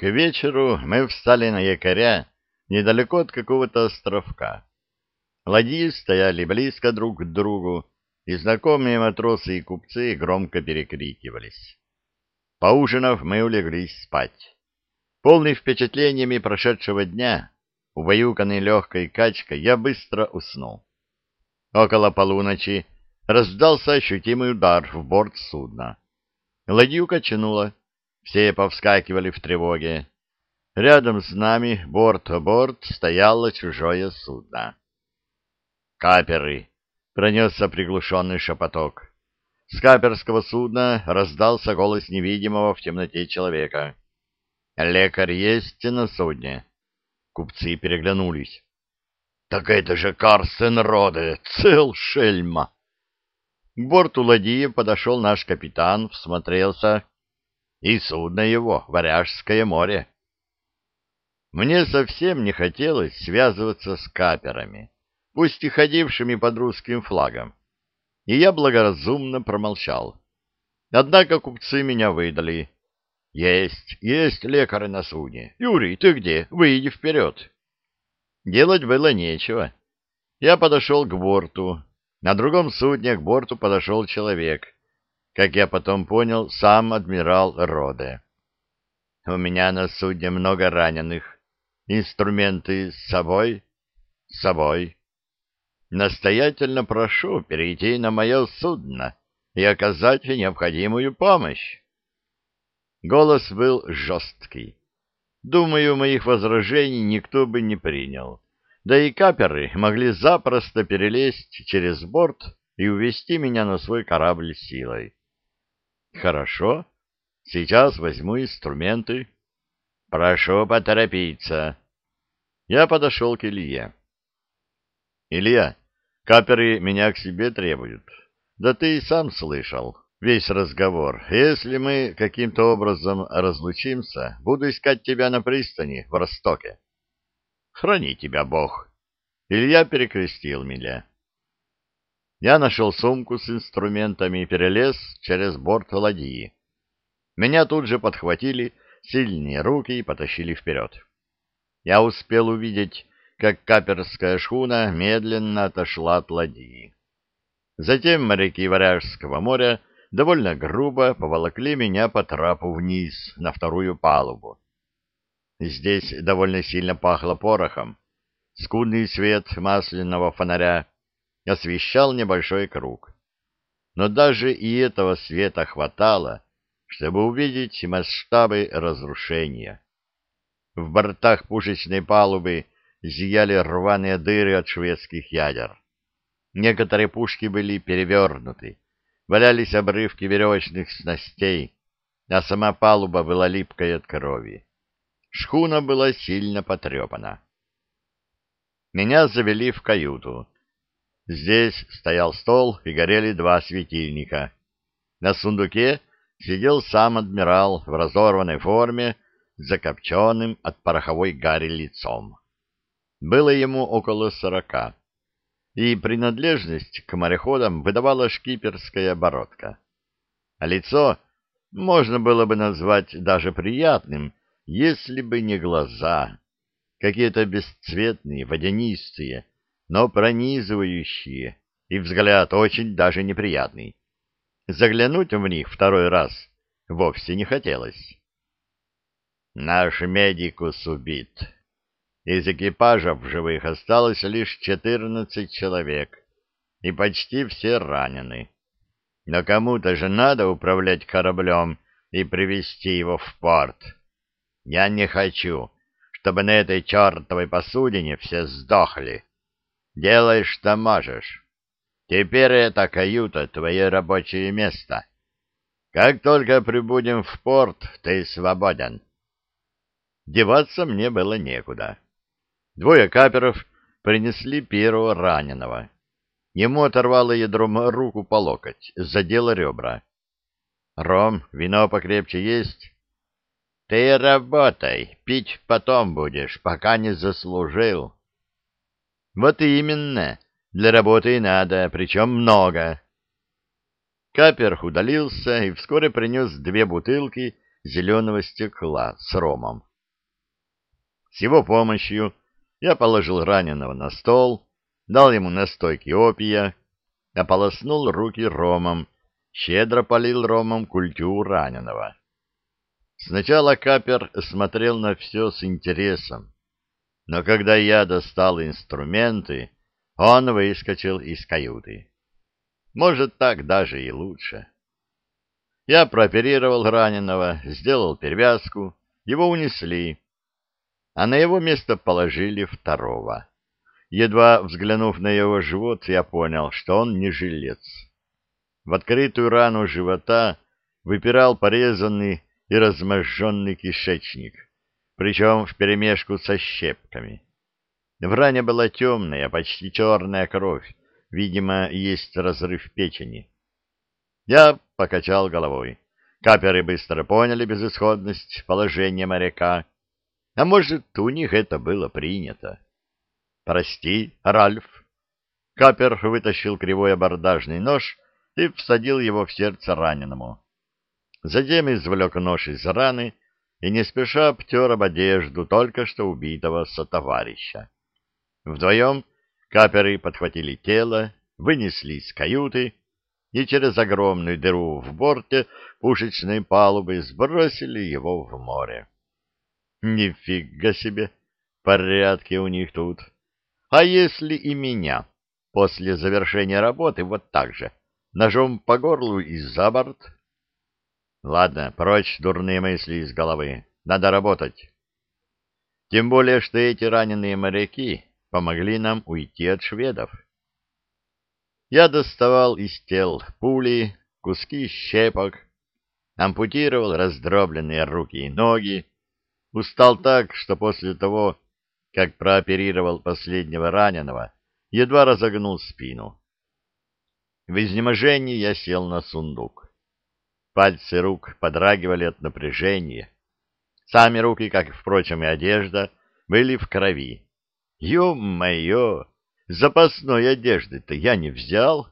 К вечеру мы встали на якоря недалеко от какого-то островка. Ладьи стояли близко друг к другу, и знакомые матросы и купцы громко перекрикивались. Поужинав, мы улеглись спать. Полный впечатлениями прошедшего дня, убаюканный легкой качкой, я быстро уснул. Около полуночи раздался ощутимый удар в борт судна. Ладью качнуло, все повскакивали в тревоге. Рядом с нами, борт-о-борт, стояло чужое судно. «Каперы!» — пронесся приглушенный шепоток. С каперского судна раздался голос невидимого в темноте человека. «Лекарь есть на судне?» Купцы переглянулись. «Так это же Карсен Роде! Цел шельма!» К борту ладьи подошел наш капитан, всмотрелся и судно его — Варяжское море. Мне совсем не хотелось связываться с каперами, пусть и ходившими под русским флагом, и я благоразумно промолчал. Однако купцы меня выдали. «Есть, есть лекарь на судне. Юрий, ты где? Выйди вперед!» Делать было нечего. Я подошел к борту. На другом судне к борту подошел человек — как я потом понял, сам адмирал Роде. У меня на судне много раненых. Инструменты с собой? С собой. Настоятельно прошу перейти на мое судно и оказать необходимую помощь. Голос был жесткий. Думаю, моих возражений никто бы не принял. Да и каперы могли запросто перелезть через борт и увести меня на свой корабль силой. Хорошо. Сейчас возьму инструменты. Прошу поторопиться. Я подошел к Илье. Илья, каперы меня к себе требуют. Да ты и сам слышал весь разговор. Если мы каким-то образом разлучимся, буду искать тебя на пристани в Ростоке. Храни тебя Бог. Илья перекрестил меня. Я нашел сумку с инструментами и перелез через борт ладьи. Меня тут же подхватили сильные руки и потащили вперед. Я успел увидеть, как каперская шхуна медленно отошла от ладьи. Затем моряки Варяжского моря довольно грубо поволокли меня по трапу вниз, на вторую палубу. Здесь довольно сильно пахло порохом. Скудный свет масляного фонаря освещал небольшой круг. Но даже и этого света хватало, чтобы увидеть масштабы разрушения. В бортах пушечной палубы зияли рваные дыры от шведских ядер. Некоторые пушки были перевернуты, валялись обрывки веревочных снастей, а сама палуба была липкой от крови. Шхуна была сильно потрепана. Меня завели в каюту, Здесь стоял стол и горели два светильника. На сундуке сидел сам адмирал в разорванной форме закопченным от пороховой гари лицом. Было ему около сорока, и принадлежность к мореходам выдавала шкиперская бородка. А лицо можно было бы назвать даже приятным, если бы не глаза, какие-то бесцветные, водянистые, но пронизывающие, и взгляд очень даже неприятный. Заглянуть в них второй раз вовсе не хотелось. Наш медикус убит. Из экипажа в живых осталось лишь четырнадцать человек, и почти все ранены. Но кому-то же надо управлять кораблем и привести его в порт. Я не хочу, чтобы на этой чертовой посудине все сдохли. Делай, что можешь. Теперь эта каюта — твое рабочее место. Как только прибудем в порт, ты свободен. Деваться мне было некуда. Двое каперов принесли первого раненого. Ему оторвало ядром руку по локоть, задело ребра. — Ром, вино покрепче есть? — Ты работай, пить потом будешь, пока не заслужил. Вот именно. Для работы и надо, причем много. Капер удалился и вскоре принес две бутылки зеленого стекла с ромом. С его помощью я положил раненого на стол, дал ему настойки опия, ополоснул руки ромом, щедро полил ромом культю раненого. Сначала Капер смотрел на все с интересом, но когда я достал инструменты, он выскочил из каюты. Может, так даже и лучше. Я прооперировал раненого, сделал перевязку, его унесли, а на его место положили второго. Едва взглянув на его живот, я понял, что он не жилец. В открытую рану живота выпирал порезанный и разможженный кишечник, причем вперемешку со щепками. В ране была темная, почти черная кровь, видимо, есть разрыв печени. Я покачал головой. Каперы быстро поняли безысходность положения моряка, а может, у них это было принято. «Прости, Ральф». Капер вытащил кривой абордажный нож и всадил его в сердце раненому. Затем извлек нож из раны и не спеша обтер об одежду только что убитого сотоварища. Вдвоем каперы подхватили тело, вынесли из каюты и через огромную дыру в борте пушечной палубы сбросили его в море. Нифига себе, порядки у них тут. А если и меня после завершения работы вот так же, ножом по горлу и за борт? Ладно, прочь дурные мысли из головы. Надо работать. Тем более, что эти раненые моряки помогли нам уйти от шведов. Я доставал из тел пули, куски щепок, ампутировал раздробленные руки и ноги, устал так, что после того, как прооперировал последнего раненого, едва разогнул спину. В изнеможении я сел на сундук. Пальцы рук подрагивали от напряжения. Сами руки, как, впрочем, и одежда, были в крови. Ё-моё! Запасной одежды-то я не взял.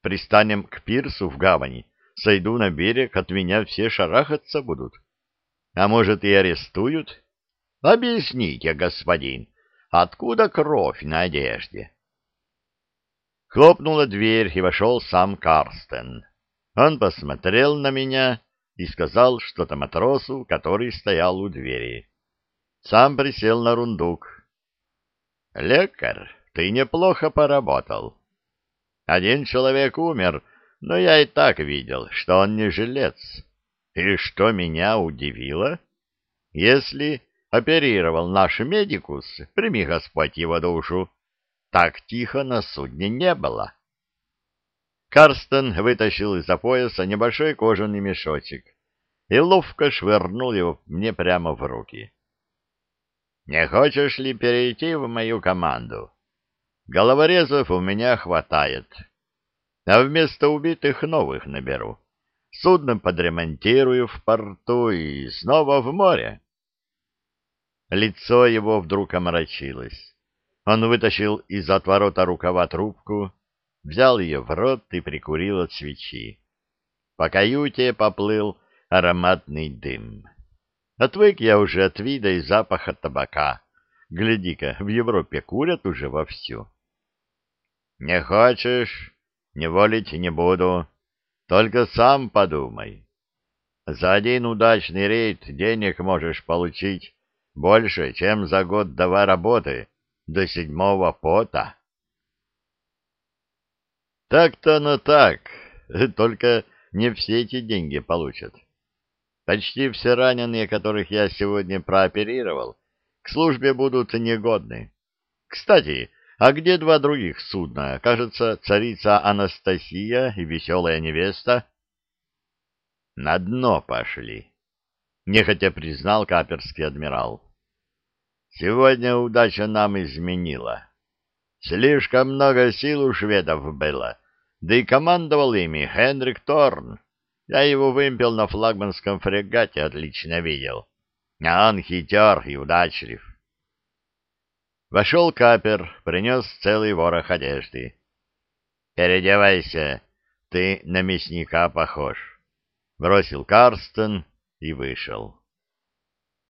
Пристанем к пирсу в гавани, сойду на берег, от меня все шарахаться будут. А может, и арестуют? Объясните, господин, откуда кровь на одежде? Хлопнула дверь, и вошел сам Карстен. Он посмотрел на меня и сказал что-то матросу, который стоял у двери. Сам присел на рундук. — Лекарь, ты неплохо поработал. Один человек умер, но я и так видел, что он не жилец. И что меня удивило, если оперировал наш медикус, прими Господь его душу, так тихо на судне не было. Карстен вытащил из-за пояса небольшой кожаный мешочек и ловко швырнул его мне прямо в руки. «Не хочешь ли перейти в мою команду? Головорезов у меня хватает, а вместо убитых новых наберу. Судно подремонтирую в порту и снова в море». Лицо его вдруг омрачилось. Он вытащил из отворота рукава трубку, взял ее в рот и прикурил от свечи. По каюте поплыл ароматный дым. Отвык я уже от вида и запаха табака. Гляди-ка, в Европе курят уже вовсю. Не хочешь, не волить не буду. Только сам подумай. За один удачный рейд денег можешь получить больше, чем за год давай работы до седьмого пота. Так-то оно так, только не все эти деньги получат. Почти все раненые, которых я сегодня прооперировал, к службе будут негодны. Кстати, а где два других судна? Кажется, царица Анастасия и веселая невеста. На дно пошли, нехотя признал каперский адмирал. Сегодня удача нам изменила. Слишком много сил у шведов было, да и командовал ими Хенрик Торн. Я его вымпел на флагманском фрегате, отлично видел. А он хитер и удачлив. Вошел капер, принес целый ворох одежды. «Переодевайся, ты на мясника похож», — бросил Карстен и вышел.